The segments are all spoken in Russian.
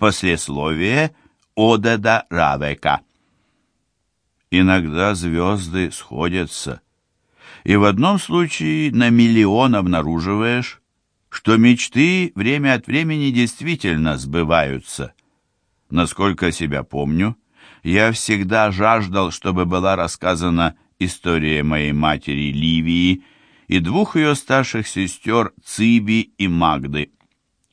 Послесловие Одеда Равека. Иногда звезды сходятся, и в одном случае на миллион обнаруживаешь, что мечты время от времени действительно сбываются. Насколько себя помню, я всегда жаждал, чтобы была рассказана история моей матери Ливии и двух ее старших сестер Циби и Магды.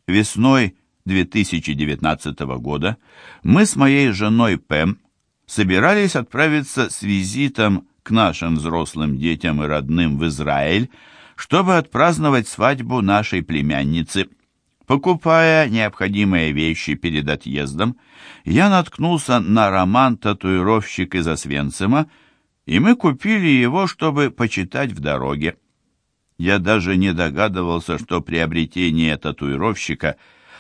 Весной 2019 года мы с моей женой Пэм собирались отправиться с визитом к нашим взрослым детям и родным в Израиль, чтобы отпраздновать свадьбу нашей племянницы. Покупая необходимые вещи перед отъездом, я наткнулся на роман «Татуировщик из Освенцима», и мы купили его, чтобы почитать в дороге. Я даже не догадывался, что приобретение татуировщика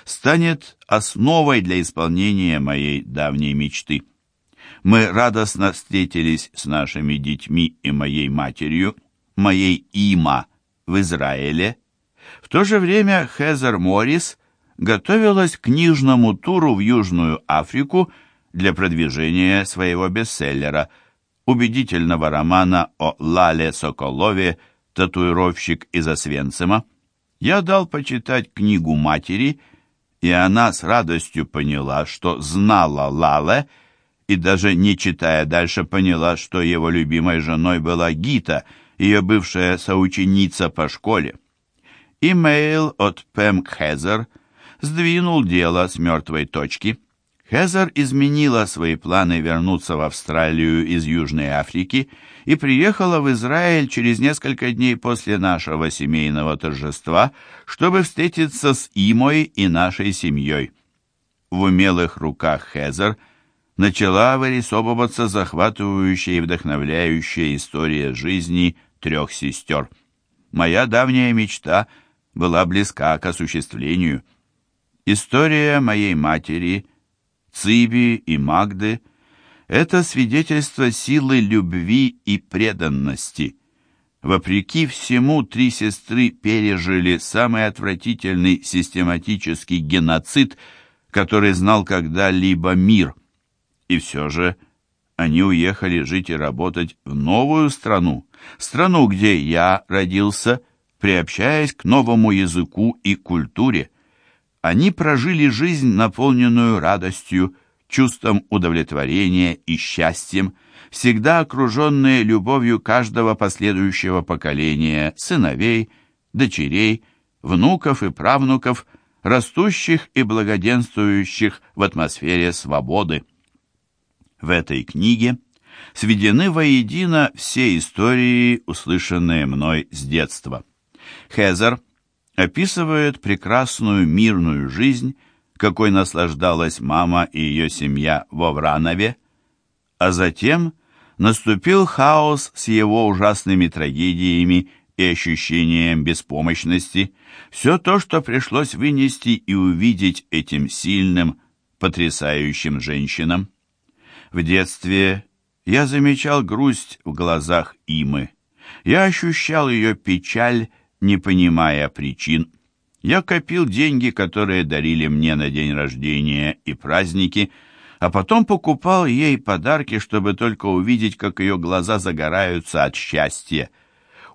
станет основой для исполнения моей давней мечты. Мы радостно встретились с нашими детьми и моей матерью, моей Има, в Израиле. В то же время Хезер Моррис готовилась к книжному туру в Южную Африку для продвижения своего бестселлера, убедительного романа о Лале Соколове «Татуировщик из Освенцима». Я дал почитать книгу матери, и она с радостью поняла, что знала Лале, и даже не читая дальше поняла, что его любимой женой была Гита, ее бывшая соученица по школе. Имейл от Пэм Хезер сдвинул дело с мертвой точки. Хезер изменила свои планы вернуться в Австралию из Южной Африки и приехала в Израиль через несколько дней после нашего семейного торжества, чтобы встретиться с Имой и нашей семьей. В умелых руках Хезер – начала вырисовываться захватывающая и вдохновляющая история жизни трех сестер. Моя давняя мечта была близка к осуществлению. История моей матери, Циби и Магды — это свидетельство силы любви и преданности. Вопреки всему, три сестры пережили самый отвратительный систематический геноцид, который знал когда-либо мир — и все же они уехали жить и работать в новую страну, страну, где я родился, приобщаясь к новому языку и культуре. Они прожили жизнь, наполненную радостью, чувством удовлетворения и счастьем, всегда окруженные любовью каждого последующего поколения, сыновей, дочерей, внуков и правнуков, растущих и благоденствующих в атмосфере свободы. В этой книге сведены воедино все истории, услышанные мной с детства. Хезер описывает прекрасную мирную жизнь, какой наслаждалась мама и ее семья во Вранове, а затем наступил хаос с его ужасными трагедиями и ощущением беспомощности, все то, что пришлось вынести и увидеть этим сильным, потрясающим женщинам. В детстве я замечал грусть в глазах Имы. Я ощущал ее печаль, не понимая причин. Я копил деньги, которые дарили мне на день рождения и праздники, а потом покупал ей подарки, чтобы только увидеть, как ее глаза загораются от счастья.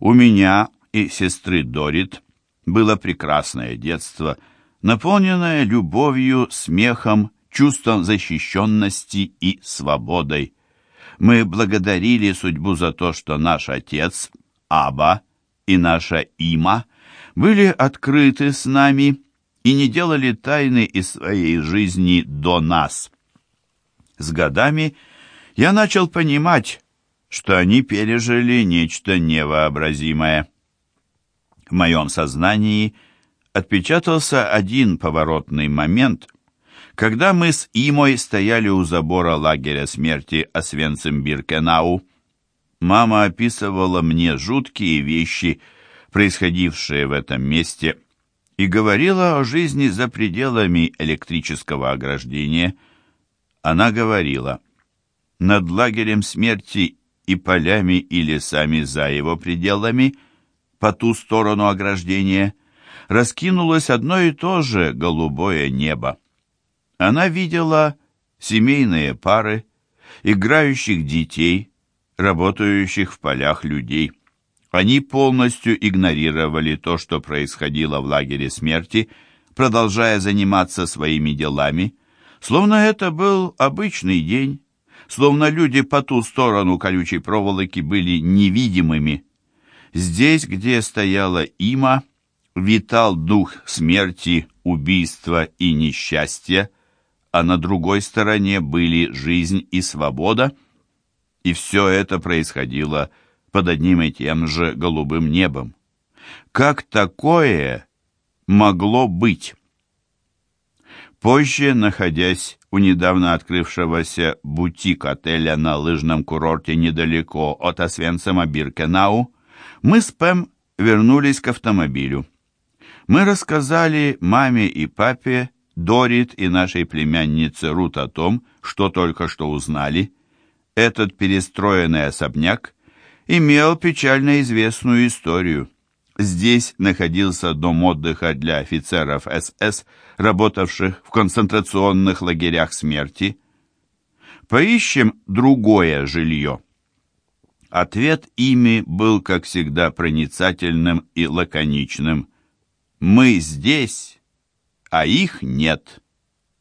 У меня и сестры Дорит было прекрасное детство, наполненное любовью, смехом чувством защищенности и свободой. Мы благодарили судьбу за то, что наш отец, Аба, и наша Има были открыты с нами и не делали тайны из своей жизни до нас. С годами я начал понимать, что они пережили нечто невообразимое. В моем сознании отпечатался один поворотный момент, когда мы с Имой стояли у забора лагеря смерти Освенцим-Биркенау, мама описывала мне жуткие вещи, происходившие в этом месте, и говорила о жизни за пределами электрического ограждения. Она говорила, над лагерем смерти и полями и лесами за его пределами, по ту сторону ограждения, раскинулось одно и то же голубое небо. Она видела семейные пары, играющих детей, работающих в полях людей. Они полностью игнорировали то, что происходило в лагере смерти, продолжая заниматься своими делами, словно это был обычный день, словно люди по ту сторону колючей проволоки были невидимыми. Здесь, где стояла има, витал дух смерти, убийства и несчастья, а на другой стороне были жизнь и свобода, и все это происходило под одним и тем же голубым небом. Как такое могло быть? Позже, находясь у недавно открывшегося бутик-отеля на лыжном курорте недалеко от Освенцима Биркенау, мы с Пэм вернулись к автомобилю. Мы рассказали маме и папе, Дорит и нашей племяннице Рут о том, что только что узнали. Этот перестроенный особняк имел печально известную историю. Здесь находился дом отдыха для офицеров СС, работавших в концентрационных лагерях смерти. Поищем другое жилье. Ответ ими был, как всегда, проницательным и лаконичным. «Мы здесь, а их нет».